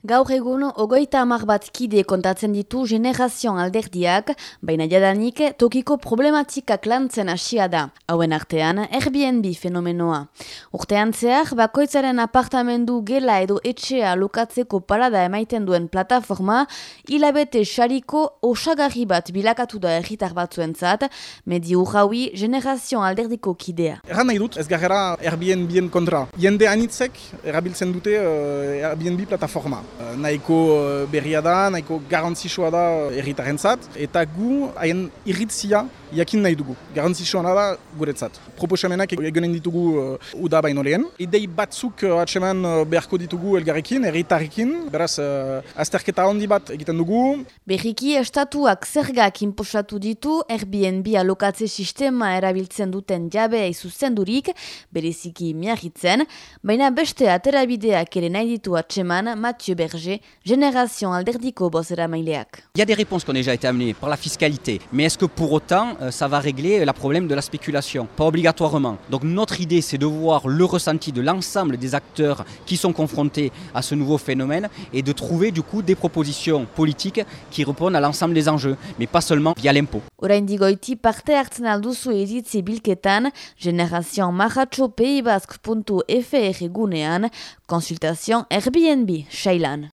Gaur egun, ogoita hamar bat kide kontatzen ditu generazion alderdiak, baina jadanik tokiko problematikak lantzen hasia da. Hauen artean, Airbnb fenomenoa. Urtean zehar, bakoitzaren apartamendu gela edo etxea lokatzeko parada emaiten duen plataforma, hilabete xariko osagarri bat bilakatu da erritar batzuentzat, medi urraui generazion alderdiko kidea. Erran nahi dut, ez garrera Airbnb kontra. Jende anitzek erabiltzen dute uh, Airbnb plataforma. Uh, nahiko uh, berria da, nahiko garantzisua da erritarentzat, eta gu haien irritzia jakin nahi dugu. Garantzisua da guretzat. Proposamenak egonen ditugu uh, uda baino lehen. Idei batzuk uh, atseman beharko ditugu elgarrekin, erritarekin, beraz uh, azterketa handi bat egiten dugu. Berriki estatuak zergak inposatu ditu Airbnb alokatze sistema erabiltzen duten jabea izuzendurik, bereziki miahitzen, baina beste aterabideak ere nahi ditu atseman Mathieu Berger, Génération Alderdiko. Il y a des réponses qui ont déjà été amenées par la fiscalité, mais est-ce que pour autant euh, ça va régler le problème de la spéculation? Pas obligatoirement. Donc notre idée c'est de voir le ressenti de l'ensemble des acteurs qui sont confrontés à ce nouveau phénomène et de trouver du coup des propositions politiques qui répondent à l'ensemble des enjeux, mais pas seulement via l'impôt. Oraindik goiti parte hartzen alduzu iritzi bilketan, Generazio Mahatxo peibazk.fr gunean, konsultazio Airbnb, Shailan.